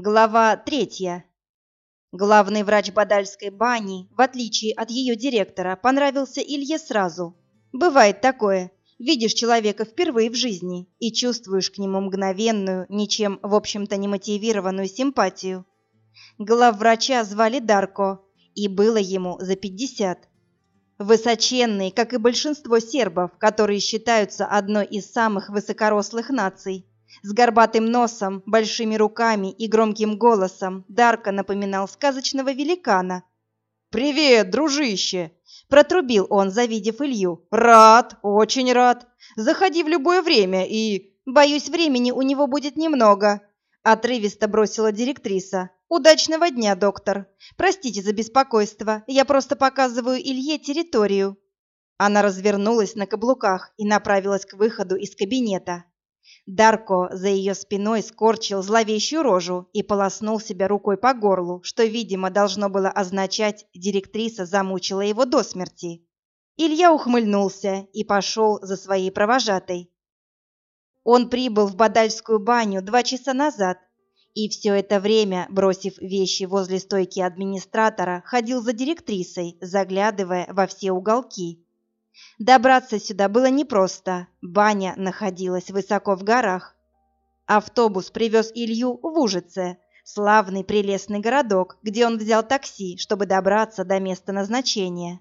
Глава третья. Главный врач Бадальской бани, в отличие от ее директора, понравился Илье сразу. Бывает такое. Видишь человека впервые в жизни и чувствуешь к нему мгновенную, ничем, в общем-то, не мотивированную симпатию. Главврача звали Дарко, и было ему за пятьдесят. Высоченный, как и большинство сербов, которые считаются одной из самых высокорослых наций, с горбатым носом, большими руками и громким голосом Дарко напоминал сказочного великана. «Привет, дружище!» – протрубил он, завидев Илью. «Рад, очень рад. Заходи в любое время и...» «Боюсь, времени у него будет немного», – отрывисто бросила директриса. «Удачного дня, доктор. Простите за беспокойство, я просто показываю Илье территорию». Она развернулась на каблуках и направилась к выходу из кабинета. Дарко за ее спиной скорчил зловещую рожу и полоснул себя рукой по горлу, что, видимо, должно было означать, директриса замучила его до смерти. Илья ухмыльнулся и пошел за своей провожатой. Он прибыл в Бадальскую баню два часа назад, и все это время, бросив вещи возле стойки администратора, ходил за директрисой, заглядывая во все уголки. Добраться сюда было непросто. Баня находилась высоко в горах. Автобус привез Илью в Ужице, славный прелестный городок, где он взял такси, чтобы добраться до места назначения.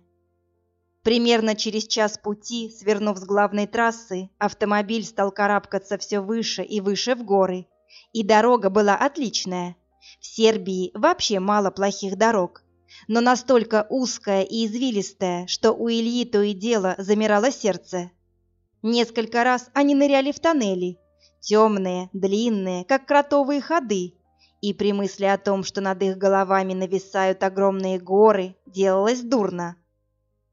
Примерно через час пути, свернув с главной трассы, автомобиль стал карабкаться все выше и выше в горы. И дорога была отличная. В Сербии вообще мало плохих дорог но настолько узкая и извилистая, что у Ильи то и дело замирало сердце. Несколько раз они ныряли в тоннели, темные, длинные, как кротовые ходы, и при мысли о том, что над их головами нависают огромные горы, делалось дурно.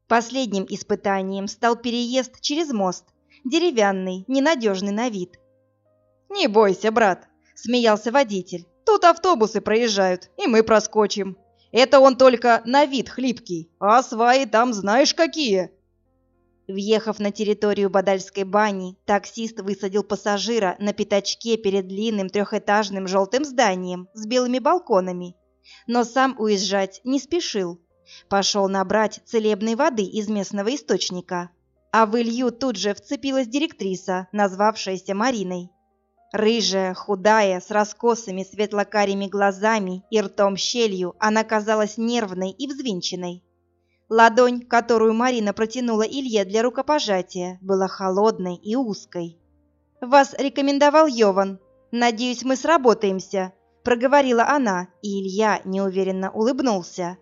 Последним испытанием стал переезд через мост, деревянный, ненадежный на вид. «Не бойся, брат», — смеялся водитель, — «тут автобусы проезжают, и мы проскочим». Это он только на вид хлипкий, а сваи там знаешь какие. Въехав на территорию Бадальской бани, таксист высадил пассажира на пятачке перед длинным трехэтажным желтым зданием с белыми балконами, но сам уезжать не спешил. Пошел набрать целебной воды из местного источника, а в Илью тут же вцепилась директриса, назвавшаяся Мариной. Рыжая, худая, с раскосыми светлокарими глазами и ртом щелью, она казалась нервной и взвинченной. Ладонь, которую Марина протянула Илье для рукопожатия, была холодной и узкой. «Вас рекомендовал Йован. Надеюсь, мы сработаемся», — проговорила она, и Илья неуверенно улыбнулся.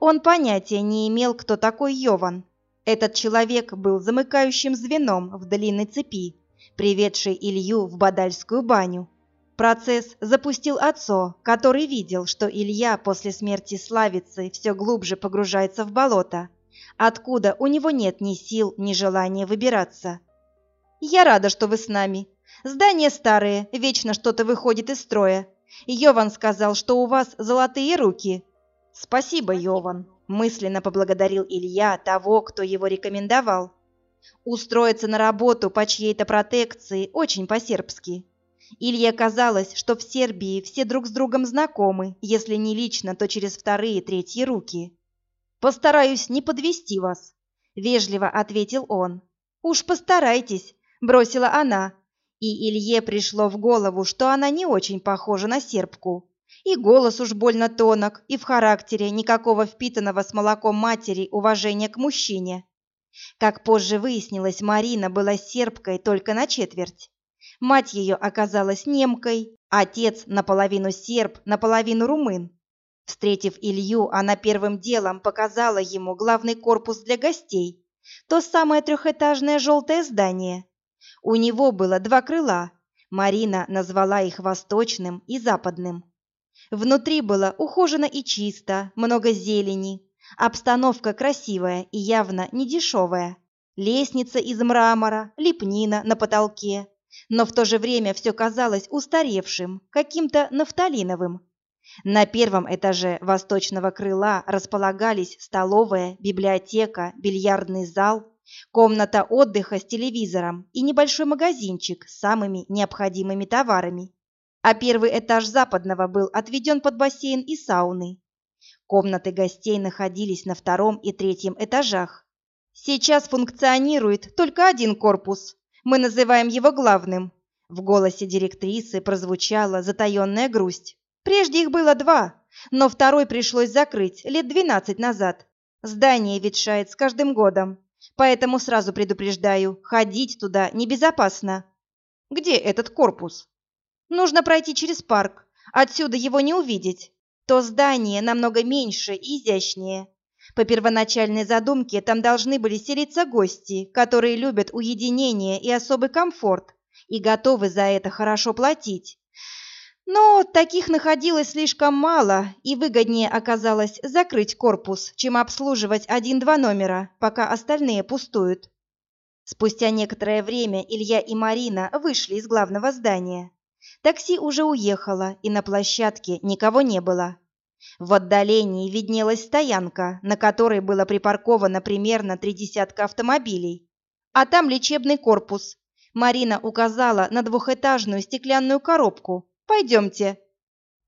Он понятия не имел, кто такой Йован. Этот человек был замыкающим звеном в длинной цепи, приведший Илью в Бадальскую баню. Процесс запустил отцо, который видел, что Илья после смерти Славицы все глубже погружается в болото, откуда у него нет ни сил, ни желания выбираться. «Я рада, что вы с нами. Здания старые, вечно что-то выходит из строя. Йован сказал, что у вас золотые руки». «Спасибо, Йован», – мысленно поблагодарил Илья того, кто его рекомендовал. Устроиться на работу по чьей-то протекции очень по-сербски. Илье казалось, что в Сербии все друг с другом знакомы, если не лично, то через вторые, третьи руки. «Постараюсь не подвести вас», — вежливо ответил он. «Уж постарайтесь», — бросила она, и Илье пришло в голову, что она не очень похожа на сербку. И голос уж больно тонок, и в характере никакого впитанного с молоком матери уважения к мужчине. Как позже выяснилось, Марина была сербкой только на четверть. Мать ее оказалась немкой, отец наполовину серб, наполовину румын. Встретив Илью, она первым делом показала ему главный корпус для гостей, то самое трехэтажное желтое здание. У него было два крыла. Марина назвала их восточным и западным. Внутри было ухожено и чисто, много зелени, Обстановка красивая и явно не дешевая. Лестница из мрамора, лепнина на потолке. Но в то же время все казалось устаревшим, каким-то нафталиновым. На первом этаже восточного крыла располагались столовая, библиотека, бильярдный зал, комната отдыха с телевизором и небольшой магазинчик с самыми необходимыми товарами. а первый этаж западного был отведен под бассейн и сауны. Комнаты гостей находились на втором и третьем этажах. Сейчас функционирует только один корпус. Мы называем его главным. В голосе директрисы прозвучала затаенная грусть. Прежде их было два, но второй пришлось закрыть лет двенадцать назад. Здание ветшает с каждым годом, поэтому сразу предупреждаю, ходить туда небезопасно. Где этот корпус? Нужно пройти через парк, отсюда его не увидеть. То здание намного меньше и изящнее. По первоначальной задумке там должны были селиться гости, которые любят уединение и особый комфорт и готовы за это хорошо платить. Но таких находилось слишком мало, и выгоднее оказалось закрыть корпус, чем обслуживать один-два номера, пока остальные пустуют. Спустя некоторое время Илья и Марина вышли из главного здания. Такси уже уехало, и на площадке никого не было. В отдалении виднелась стоянка, на которой было припарковано примерно три десятка автомобилей. А там лечебный корпус. Марина указала на двухэтажную стеклянную коробку. «Пойдемте».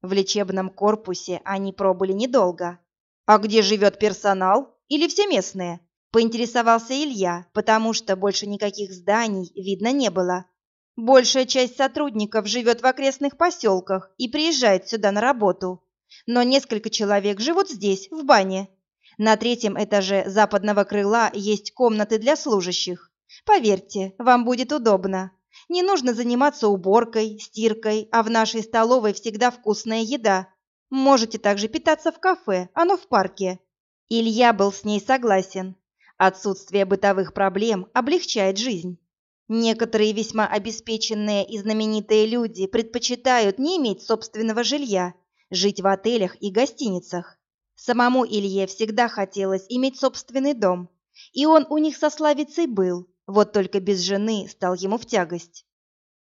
В лечебном корпусе они пробыли недолго. «А где живет персонал? Или все местные?» Поинтересовался Илья, потому что больше никаких зданий видно не было. Большая часть сотрудников живет в окрестных поселках и приезжает сюда на работу. Но несколько человек живут здесь, в бане. На третьем этаже западного крыла есть комнаты для служащих. Поверьте, вам будет удобно. Не нужно заниматься уборкой, стиркой, а в нашей столовой всегда вкусная еда. Можете также питаться в кафе, оно в парке. Илья был с ней согласен. Отсутствие бытовых проблем облегчает жизнь. Некоторые весьма обеспеченные и знаменитые люди предпочитают не иметь собственного жилья, жить в отелях и гостиницах. Самому Илье всегда хотелось иметь собственный дом, и он у них со Славицей был, вот только без жены стал ему в тягость.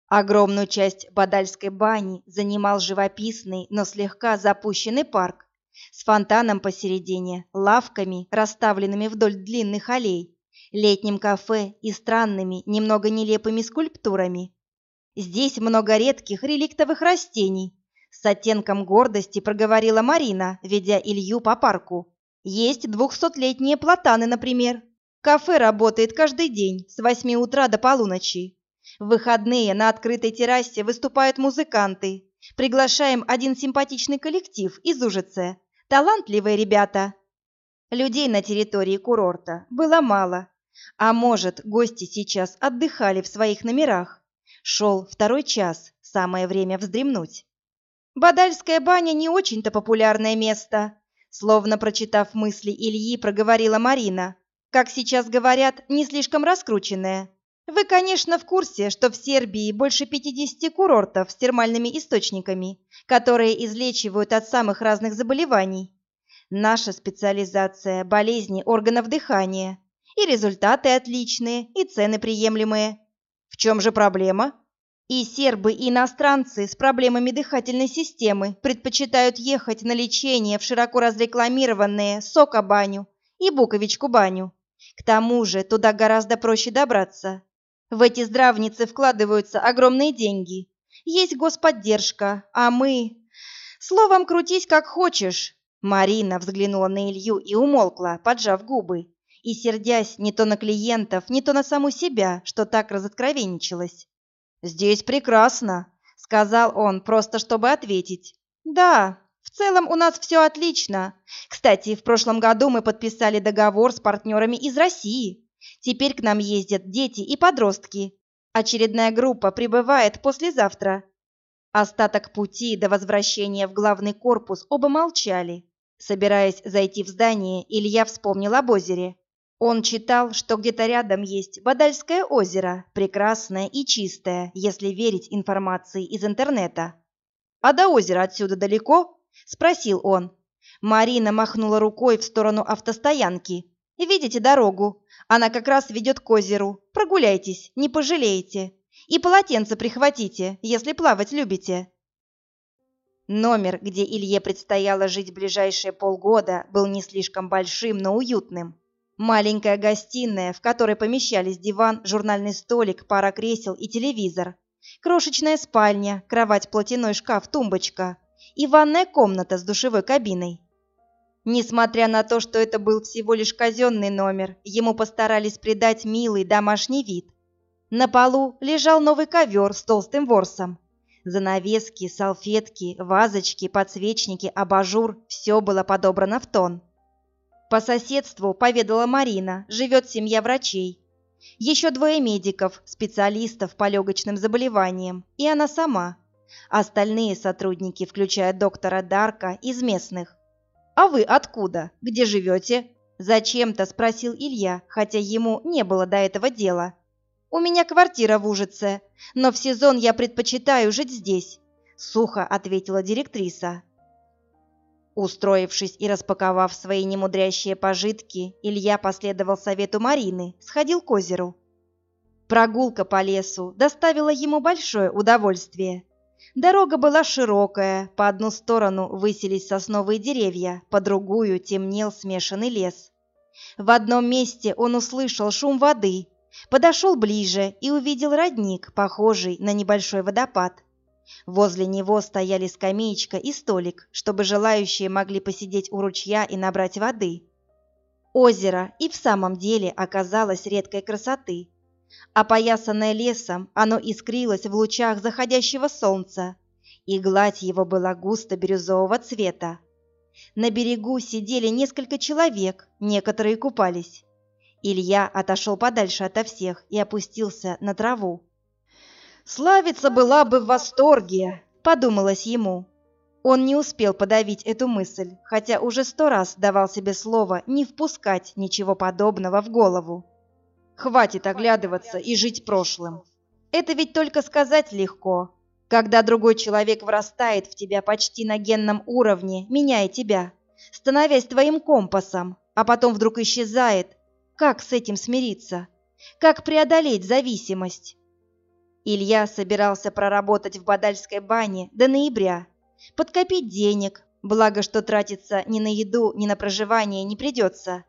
Огромную часть Бадальской бани занимал живописный, но слегка запущенный парк с фонтаном посередине, лавками, расставленными вдоль длинных аллей, летним кафе и странными, немного нелепыми скульптурами. Здесь много редких реликтовых растений. С оттенком гордости проговорила Марина, ведя Илью по парку. Есть двухсотлетние платаны, например. Кафе работает каждый день с восьми утра до полуночи. В выходные на открытой террасе выступают музыканты. Приглашаем один симпатичный коллектив из Ужице. Талантливые ребята. Людей на территории курорта было мало, а может, гости сейчас отдыхали в своих номерах. Шел второй час, самое время вздремнуть. Бадальская баня не очень-то популярное место, словно прочитав мысли Ильи, проговорила Марина. Как сейчас говорят, не слишком раскрученная. Вы, конечно, в курсе, что в Сербии больше 50 курортов с термальными источниками, которые излечивают от самых разных заболеваний. Наша специализация – болезни органов дыхания, и результаты отличные, и цены приемлемые. В чем же проблема? И сербы, и иностранцы с проблемами дыхательной системы предпочитают ехать на лечение в широко разрекламированные Сока-баню и Буковичку-баню. К тому же туда гораздо проще добраться. В эти здравницы вкладываются огромные деньги. Есть господдержка, а мы... Словом, крутись как хочешь. Марина взглянула на Илью и умолкла, поджав губы и сердясь не то на клиентов, не то на саму себя, что так разоткровенничалась. «Здесь прекрасно», — сказал он, просто чтобы ответить. «Да, в целом у нас все отлично. Кстати, в прошлом году мы подписали договор с партнерами из России. Теперь к нам ездят дети и подростки. Очередная группа прибывает послезавтра». Остаток пути до возвращения в главный корпус оба молчали. Собираясь зайти в здание, Илья вспомнил об озере. Он читал, что где-то рядом есть Бадальское озеро, прекрасное и чистое, если верить информации из интернета. «А до озера отсюда далеко?» – спросил он. Марина махнула рукой в сторону автостоянки. «Видите дорогу? Она как раз ведет к озеру. Прогуляйтесь, не пожалеете. И полотенце прихватите, если плавать любите». Номер, где Илье предстояло жить ближайшие полгода, был не слишком большим, но уютным. Маленькая гостиная, в которой помещались диван, журнальный столик, пара кресел и телевизор, крошечная спальня, кровать, платяной шкаф, тумбочка и ванная комната с душевой кабиной. Несмотря на то, что это был всего лишь казенный номер, ему постарались придать милый домашний вид. На полу лежал новый ковер с толстым ворсом. Занавески, салфетки, вазочки, подсвечники, абажур – все было подобрано в тон. По соседству, поведала Марина, живет семья врачей. Еще двое медиков, специалистов по легочным заболеваниям, и она сама. Остальные сотрудники, включая доктора Дарка, из местных. «А вы откуда? Где живете?» Зачем-то спросил Илья, хотя ему не было до этого дела. «У меня квартира в Ужице, но в сезон я предпочитаю жить здесь», — сухо ответила директриса. Устроившись и распаковав свои немудрящие пожитки, Илья последовал совету Марины, сходил к озеру. Прогулка по лесу доставила ему большое удовольствие. Дорога была широкая, по одну сторону высились сосновые деревья, по другую темнел смешанный лес. В одном месте он услышал шум воды, подошел ближе и увидел родник, похожий на небольшой водопад. Возле него стояли скамеечка и столик, чтобы желающие могли посидеть у ручья и набрать воды. Озеро и в самом деле оказалось редкой красоты. Опоясанное лесом, оно искрилось в лучах заходящего солнца, и гладь его была густо бирюзового цвета. На берегу сидели несколько человек, некоторые купались. Илья отошел подальше ото всех и опустился на траву. Славица была бы в восторге, подумалось ему. Он не успел подавить эту мысль, хотя уже сто раз давал себе слово не впускать ничего подобного в голову. Хватит оглядываться и жить прошлым. Это ведь только сказать легко. Когда другой человек врастает в тебя почти на генном уровне, меняя тебя, становясь твоим компасом, а потом вдруг исчезает, как с этим смириться? Как преодолеть зависимость? Илья собирался проработать в Бадальской бане до ноября, подкопить денег, благо что тратиться ни на еду, ни на проживание не придется,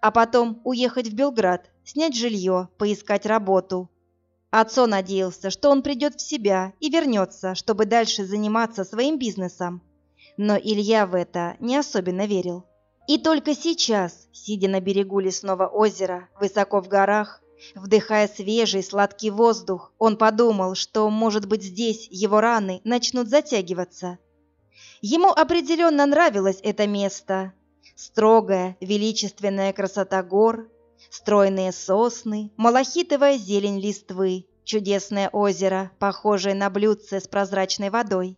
а потом уехать в Белград, снять жилье, поискать работу. Отцо надеялся, что он придет в себя и вернется, чтобы дальше заниматься своим бизнесом. Но Илья в это не особенно верил. И только сейчас, сидя на берегу лесного озера, высоко в горах, Вдыхая свежий сладкий воздух, он подумал, что, может быть, здесь его раны начнут затягиваться. Ему определенно нравилось это место. Строгая, величественная красота гор, стройные сосны, малахитовая зелень листвы, чудесное озеро, похожее на блюдце с прозрачной водой.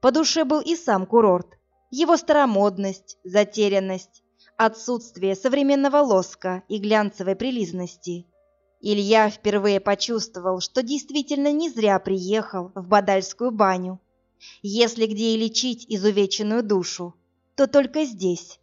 По душе был и сам курорт. Его старомодность, затерянность, отсутствие современного лоска и глянцевой прилизности – Илья впервые почувствовал, что действительно не зря приехал в Бадальскую баню. Если где и лечить изувеченную душу, то только здесь.